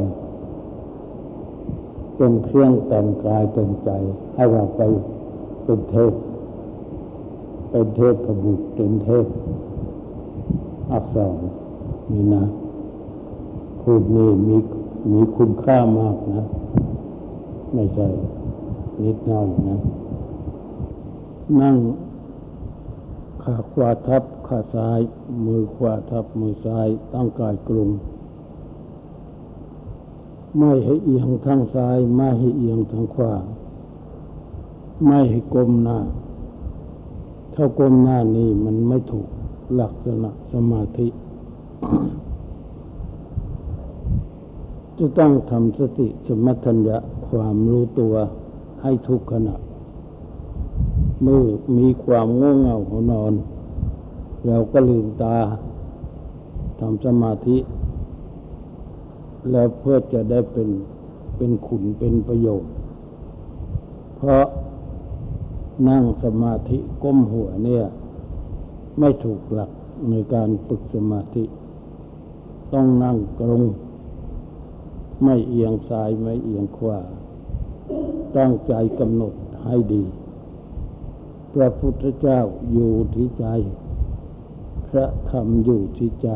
เป็นเครื่องแต่งกายแต่งใจ ให้เราไปเป็นเทพ เป็นเทพบุตรเป็นเทพอักษรนี่นะพูดนี่มีมีคุณค่ามากนะ ไม่ใช่นิดหน่อยนะ นั่ง ขาขวาทับขาซ้าย มือขวาทับมือซ้าย ตั้งกายกลุ่มไม่ให้เอียงทางซ้าย ไม่ให้เอียงทางขวา ไม่ให้ก้มหน้า ถ้าก้มหน้านี่มันไม่ถูกลักษณะสมาธิ จะต้องทำสติสมัชัญญะความรู้ตัวให้ทุกขณะ มื่อมีความง่วงเหงาหัวนอน เราก็ลืมตาทำสมาธิ แล้วเพื่อจะได้เป็นเป็นขุนเป็นประโยชน์ เพราะนั่งสมาธิก้มหัวเนี่ย ไม่ถูกหลักในการฝึกสมาธิ ต้องนั่งตรง ไม่เอียงซ้ายไม่เอียงขวาตั้งใจกำหนดให้ดี พระพุทธเจ้าอยู่ที่ใจ พระธรรมอยู่ที่ใจ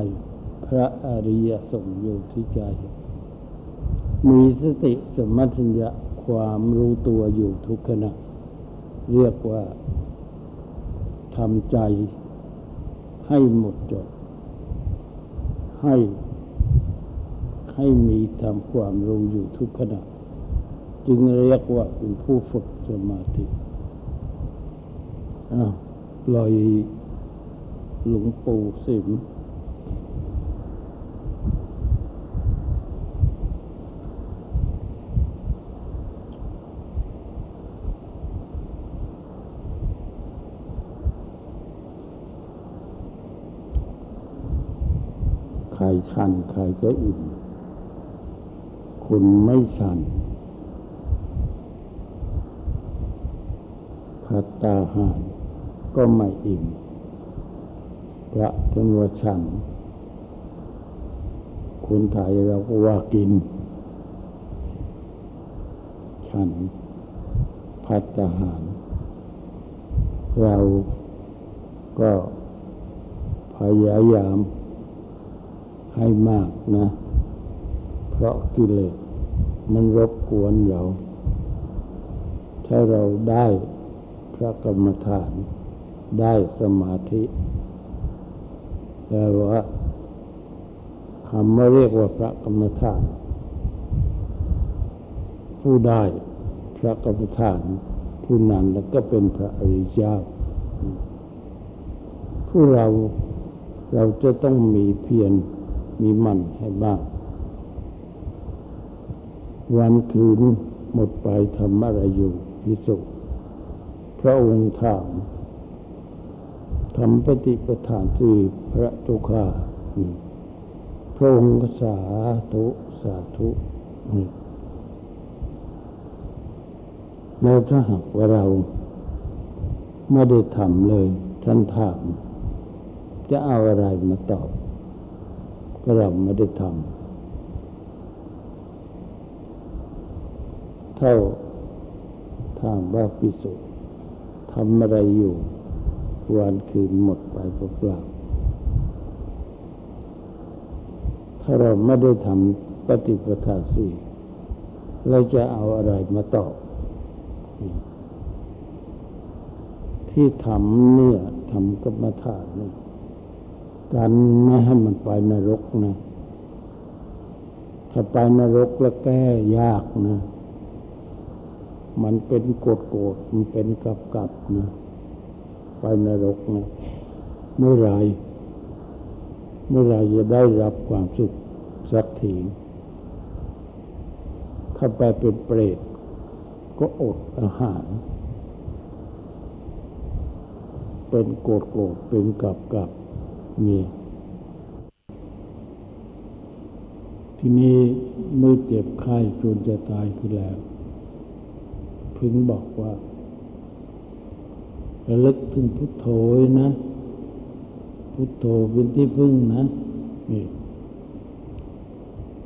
พระอริยสงฆ์อยู่ที่ใจ มีสติสมัชัญญะความรู้ตัวอยู่ทุกขณะ เรียกว่าทำใจให้หมดจด ให้ให้มีทำความรู้อยู่ทุกขณะ จึงเรียกว่าเป็นผู้ฝึกสมาธิ ปล่อยหลวงปู่สิมใครชันใครก็อิ่มคุณไม่ชันพัตตาหาร ก็ไม่อิ่มพระท่านว่าชันคนไทยเราก็ว่ากิน ฉันพัตตาหาร เราก็พยายามให้มากนะ เพราะกิเลสมันรบกวนเรา ถ้าเราได้พระกรรมฐาน ได้สมาธิ แต่ว่าคำว่าเรียกว่าพระกรรมฐาน ผู้ได้พระกรรมฐาน ผู้นั้นแล้วก็เป็นพระอริยเจ้า ผู้เราเราจะต้องมีเพียรมีมั่นให้บ้าง วันคืนหมดไปทำอะไรอยู่พิสุพระองค์ถาม ทำปฏิปทานสี่พระตุคาพระองค์ก็สาธุสาธุแล้วถ้าหากว่าเราไม่ได้ทำเลย ท่านถามจะเอาอะไรมาตอบ ก็เราไม่ได้ทำเท่าถามว่าพิสุทำอะไรอยู่ วันคืนหมดไปเปล่าถ้าเราไม่ได้ทำปฏิปทาสี่เราจะเอาอะไรมาตอบ ที่ทำเนี่ยทำกรรมฐานนี่การไม่ให้มันไปนรกนะ ถ้าไปนรกแล้วแก้ยากนะ มันเป็นกดโกดมันเป็นกับกับนะ ไปนรกนะเมื่อไรเมื่อไรจะได้รับความสุขสักทีถ้าไปเป็นเปรตก็อดอาหาร เป็นโกดโกดเป็นกับกับนี่ทีนี้เมื่อเจ็บไข้จนจะตายขึ้นแล้ว พึงบอกว่า ระลึกถึงพุทโธนะ พุทโธเป็นที่พึ่งนะนี่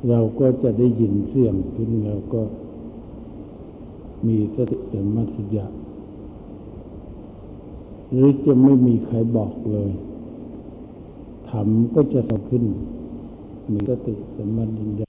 เราก็จะได้ยินเสียงขึ้นเราก็มีสติสัมปชัญญะหรือจะไม่มีใครบอกเลยทำก็จะสขึ้น มีสติสัมปชัญญะ